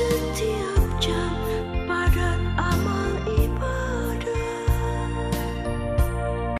je